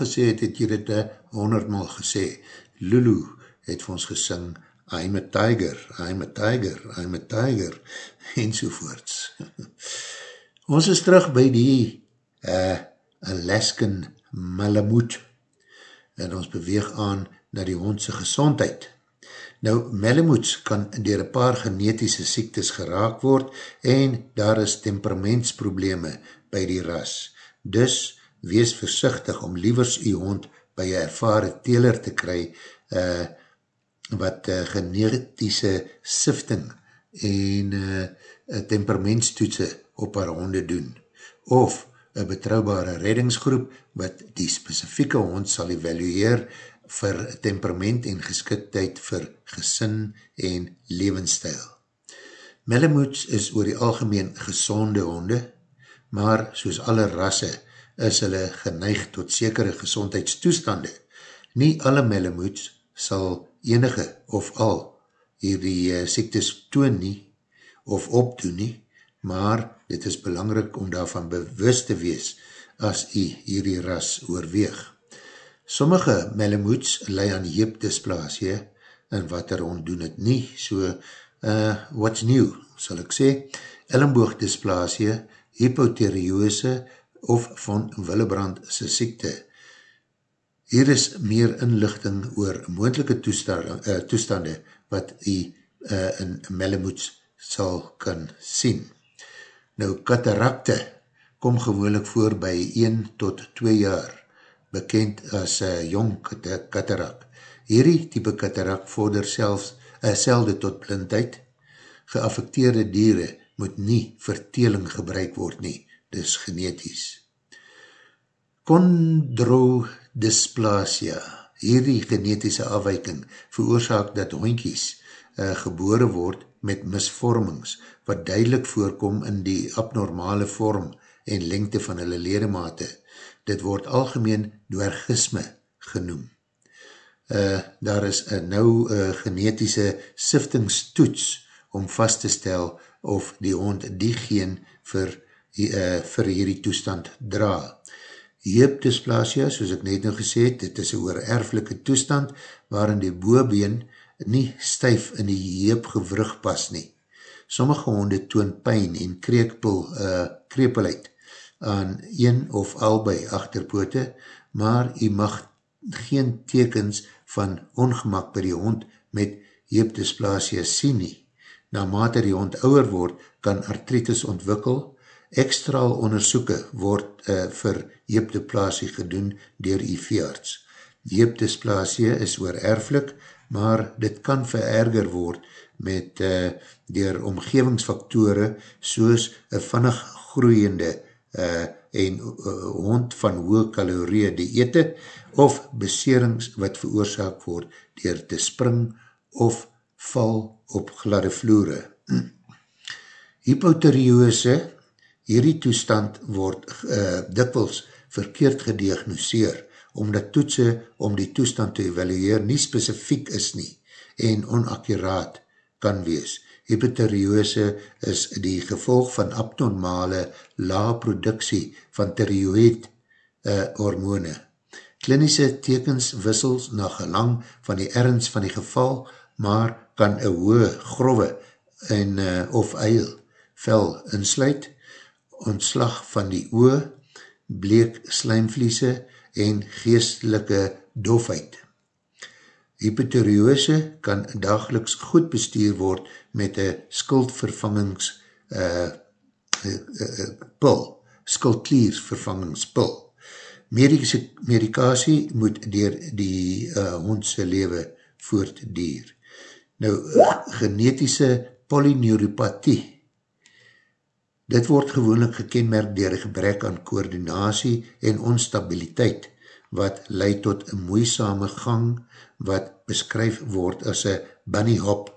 S2: gesê het, het jy dit honderdmaal gesê. Lulu het vir ons gesing, I'm a tiger, I'm a tiger, I'm a tiger, enzovoorts. ons is terug by die uh, Alaskan Malamute en ons beweeg aan na die hondse gezondheid. Nou, Malamutes kan dier een paar genetische siektes geraak word en daar is temperamentsprobleme by die ras. Dus, wees versichtig om liewers die hond by een ervare teler te kry uh, wat uh, genetische sifting en uh, temperamentstoetse op haar honde doen. Of een betrouwbare reddingsgroep wat die specifieke hond sal evalueer vir temperament en geskiktheid vir gesin en levensstijl. Malamutes is oor die algemeen gezonde honde, maar soos alle rasse is hulle geneig tot sekere gezondheidstoestande. Nie alle Malamutes sal enige of al hierdie uh, siektes toon nie of opdoen nie, maar dit is belangrik om daarvan bewust te wees as jy hierdie ras oorweeg. Sommige Malamutes lei aan heepdysplasie en wat er ontdoen het nie, so uh, what's new, sal ek sê, ellenboogdysplasie, hypotheriose of van Willebrand sy siekte. Hier is meer inlichting oor moendelike toestande, uh, toestande wat jy uh, in Malamutes sal kan sien. Nou, katarakte kom gewoonlik voor by 1 tot 2 jaar, bekend as uh, jong katarak. Hierdie type katarak vorder selfs uh, selde tot blindheid. Geaffekteerde dieren moet nie verteling gebruik word nie, dis geneties. Chondrodysplasia, hierdie genetiese afwijking veroorzaak dat hoinkies uh, gebore word met misvormings, wat duidelik voorkom in die abnormale vorm en lengte van hulle ledemate. Dit word algemeen dwergisme genoem. Uh, daar is uh, nou uh, genetiese siftingstoets om vast te stel of die hond die geen vir, uh, vir hierdie toestand dra. Heepdysplasia, soos ek net nou gesê het, dit is een oererflike toestand waarin die boobeen nie stuif in die heepgewrug pas nie. Sommige honde toon pijn en kreekpul, uh, krepelheid aan een of albei achterpoote, maar jy mag geen tekens van ongemak by die hond met heepdysplasia sien nie. Na mate die hond ouwer word, kan artritis ontwikkel. Ekstraal onderzoeken word uh, vir heepdysplasie gedoen dier die veearts. Heepdysplasie is oererflik, maar dit kan vererger word met uh, dier omgevingsfaktore soos een vannig groeiende uh, en uh, hond van hoë kalorieën die ete of beserings wat veroorzaak word dier te spring of val op gladde vloere. Hypotheriose, hierdie toestand word uh, dikwels verkeerd gediagnoseer, omdat toetse om die toestand te evalueer nie specifiek is nie en onakkuraat kan wees. Hypotheriose is die gevolg van abnormale la produksie van therioid uh, hormone. Klinische tekens wissels na gelang van die erns van die geval, maar kan een hoë, grove en uh, of eil vel insluit, ontslag van die oe, bleek slijmvliese en geestelike dofheid. Hypotheriose kan dageliks goed bestuur word met een skuldvervangings uh, uh, uh, pil, skuldkliersvervangingspil. Medische medikasie moet dier die uh, hondse lewe voortdier. Nou, genetische polyneuropathie, dit word gewoonlik gekenmerk dier gebrek aan koordinatie en onstabiliteit, wat leid tot een moeisame gang, wat beskryf word as een bunny hop.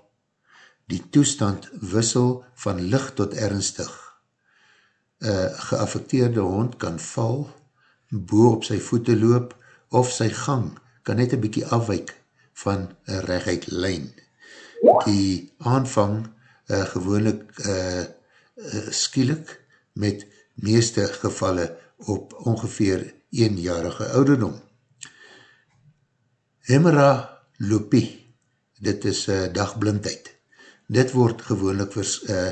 S2: Die toestand wissel van licht tot ernstig. Een geaffekteerde hond kan val, boe op sy voete loop, of sy gang kan net een bykie afwijk van een rechtheid lijn die aanvang uh, gewoonlik uh, uh, skielik met meeste gevalle
S4: op ongeveer eenjarige ouderdom. Hemera lupie, dit is uh, dagblindheid. Dit word gewoonlik, vers, uh,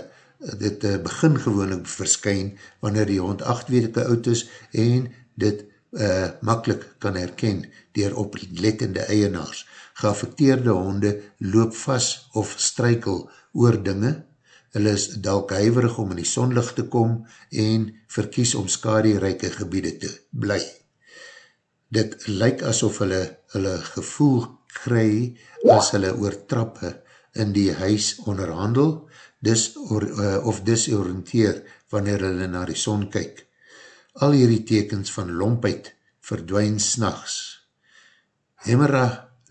S4: dit uh, begin gewoonlik verskyn wanneer die hond 8 weke oud is en dit uh, makkelijk kan herken dier oplettende eienaars. Geaffekteerde honde loop vast of strykel oor dinge, hulle is dalk huiverig om in die sonlicht te kom en verkies om skadierijke gebiede te bly dit lyk asof hulle hulle gevoel kry as hulle oor trappe in die huis onderhandel dis or, uh, of disoriënteer wanneer hulle na die son kyk. Al hierdie tekens van lompheid verdwijn s'nachts. Hemera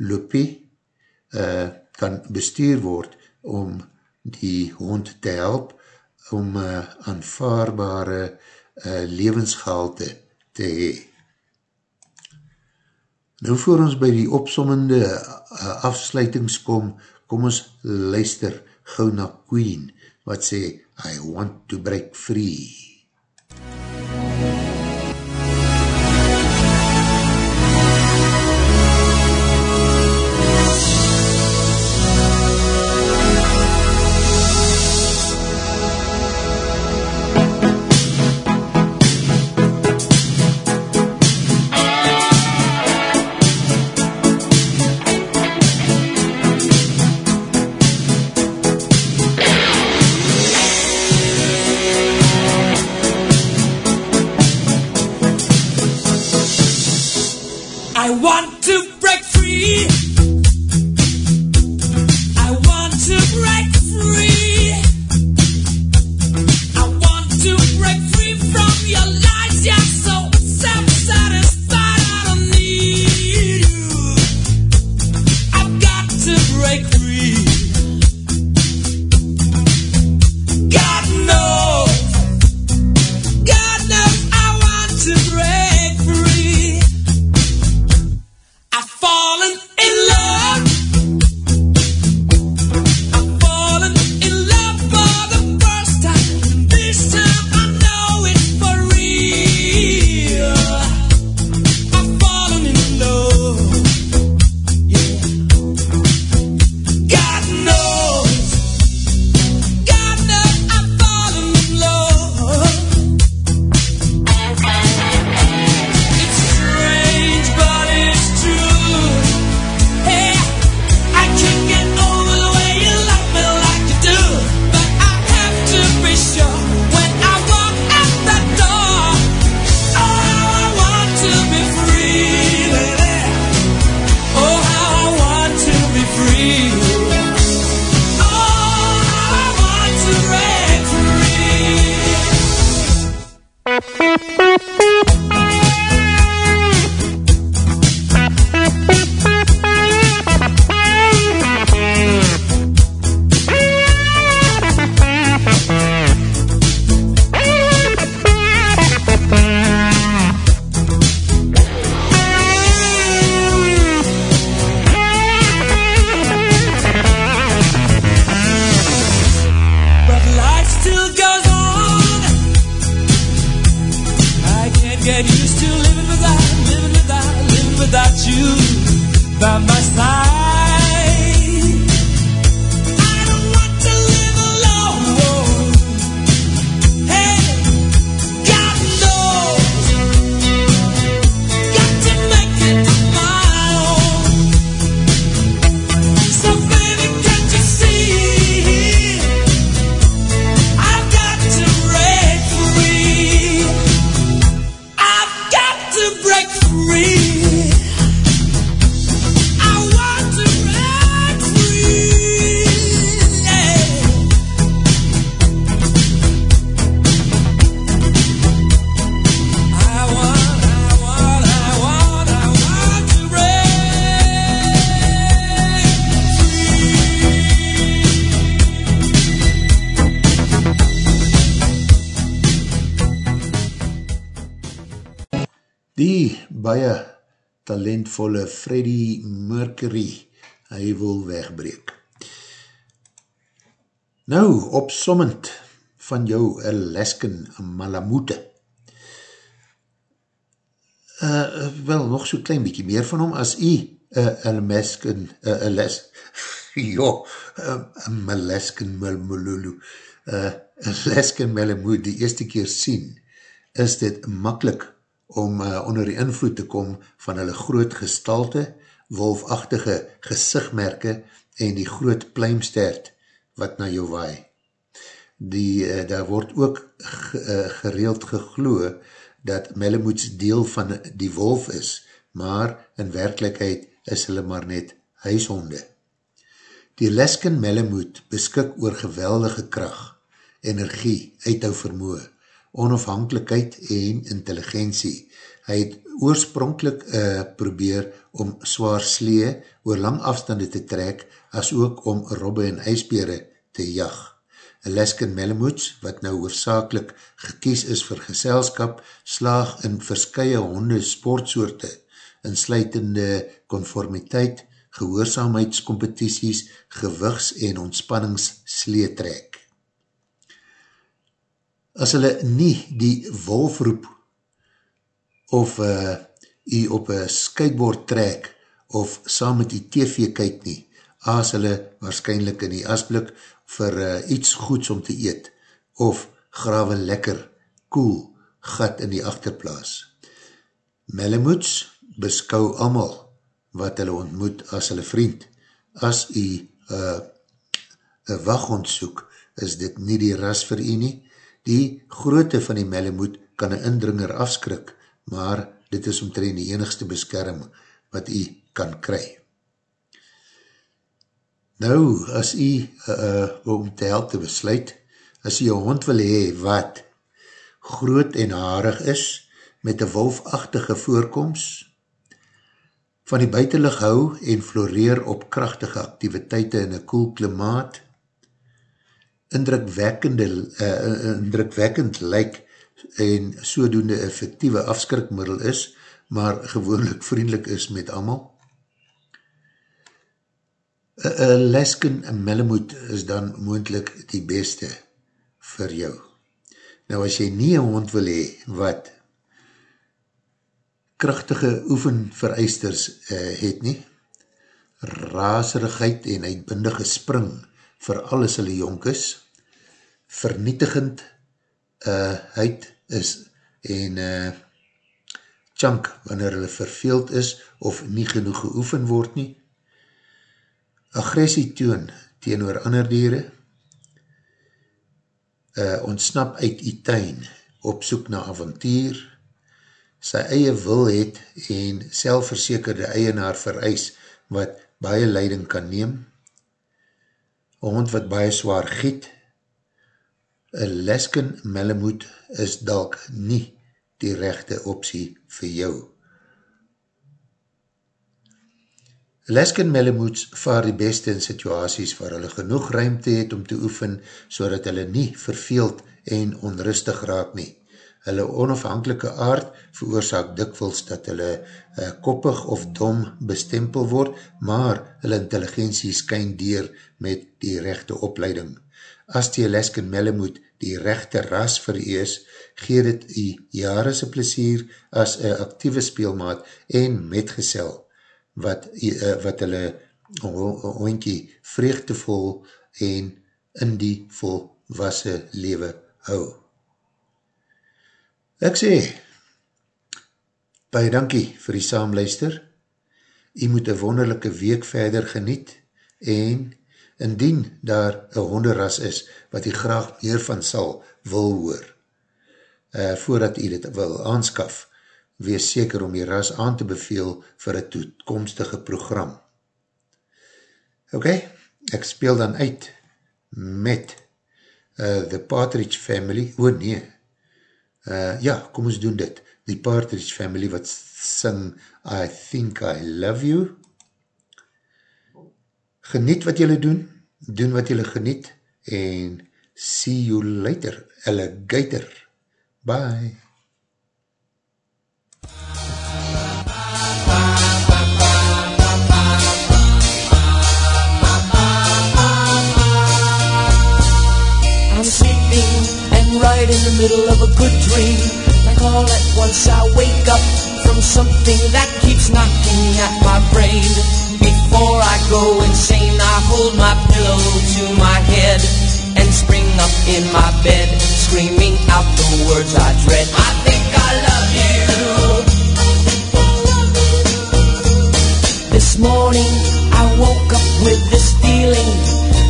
S4: lopie uh, kan bestuur word om die hond te help om uh, aanvaarbare uh, levensgehalte te hee. Nou voor ons by die opsommende uh, afsluitings kom, kom ons luister gauw na Queen, wat sê, I want to break free. Mercury, hy wil wegbreek. Nou, opsommend van jou Alaskan Malamute.
S2: Uh, wel, nog so klein bykie meer van hom, as jy uh, Alaskan, uh, Alas, jo, uh, Alaskan Melmululu, uh, Alaskan Melamood die eerste keer sien, is dit makkelijk om uh, onder die invloed te kom van hulle groot gestalte, wolfachtige gezichtmerke en die groot pluimstert wat na jou waai. Die, uh, daar word ook uh, gereeld gegloe dat Melamoeds deel van die wolf is, maar in werkelijkheid is hulle maar net huishonde. Die Lesken Melamoed beskik oor geweldige kracht, energie, uithou vermoe, onafhankelijkheid en intelligentie. Hy het oorspronkelijk uh, probeer om zwaar slee oor lang afstande te trek, as ook om robbe en ijsbere te jag. Alaskan Malamoots, wat nou oorzakelijk gekies is vir geselskap, slaag in verskye honde sportsoorte, in sluitende conformiteit, gehoorzaamheidscompetities, gewichts- en ontspanningssleetrek. As hulle nie die wolf roep, of uh, jy op een skateboard trek, of saam met die tv kyk nie, as hulle waarschijnlijk in die asblik vir uh, iets goeds om te eet, of grawe lekker, koel, cool, gat in die achterplaas. Malamoots beskou amal wat hulle ontmoet as hulle vriend. As jy uh, een waghond soek, is dit nie die ras vir jy nie. Die grootte van die Malamoot kan een indringer afskrik, maar dit is omtrent die enigste beskerm wat jy kan kry. Nou, as jy uh, uh, om te help te besluit, as jy een hond wil hee wat groot en harig is, met een wolfachtige voorkomst, van die buitenlig hou en floreer op krachtige activiteite in een koel klimaat, indrukwekkende, uh, indrukwekkend lyk en sodoende effectieve afskrikmiddel is, maar gewoonlik vriendelik is met amal. Lesken Melamoot is dan moendlik die beste vir jou. Nou as jy nie een hond wil hee, wat krachtige oefenvereisters uh, het nie, raserigheid en uitbindige spring vir alles hulle jonk is, vernietigend uh, huid is en uh, chunk wanneer hulle verveeld is of nie genoeg geoefen word nie, agressie toon teen oor ander dieren, uh, ontsnap uit die tuin, op soek na avontuur, sy eie wil het en selfverzekerde eienaar vereis wat baie leiding kan neem, een hond wat baie zwaar giet, een lesken melamoed is dalk nie die rechte optie vir jou. Lesken melamoeds vaar die beste in situaties waar hulle genoeg ruimte het om te oefen, so dat hulle nie verveeld en onrustig raak nie hulle onafhankelike aard veroorzaak dikwils dat hulle uh, koppig of dom bestempel word, maar hulle intelligentie skyn dier met die rechte opleiding. As die Alaskan Melamood die rechte ras vir u is, gee dit u jarense plesier as een actieve speelmaat en metgesel, wat, uh, wat hulle hondkie vreugdevol en in die volwasse lewe hou. Ek sê, baie dankie vir die saamluister. Jy moet een wonderlijke week verder geniet en indien daar een honderras is wat jy graag meer van sal wil hoor, uh, voordat jy dit wil aanskaf, wees seker om jy ras aan te beveel vir een toekomstige program. Ok, ek speel dan uit met uh, The Partridge Family, o oh nee, uh, ja, kom ons doen dit, die Partridge Family wat sing I Think I Love You. Geniet wat jylle doen, doen wat jylle geniet, en see you later, alligator. Bye. I'm sleeping right in the middle of a good dream. Like all at once I wake up
S8: from something that keeps knocking at my brain. Before I go insane, I hold my pillow to my head and spring up in my bed, screaming out the words I dread. I think I love you. This morning I woke up with this feeling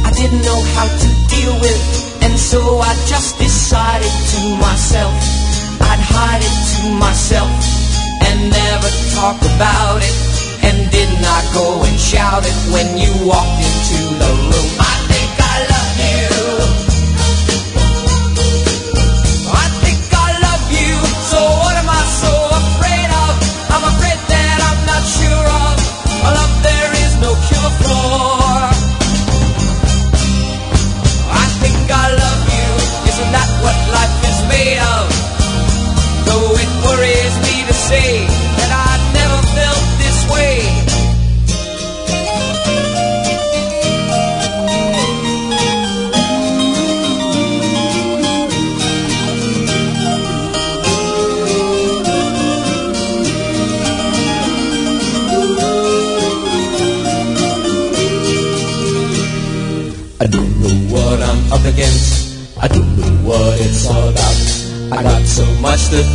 S8: I didn't know how to deal with, and so I just decided to myself I'd hide it to myself and never talk about it. And did not go and shout it when you walked into the room.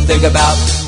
S8: Think about.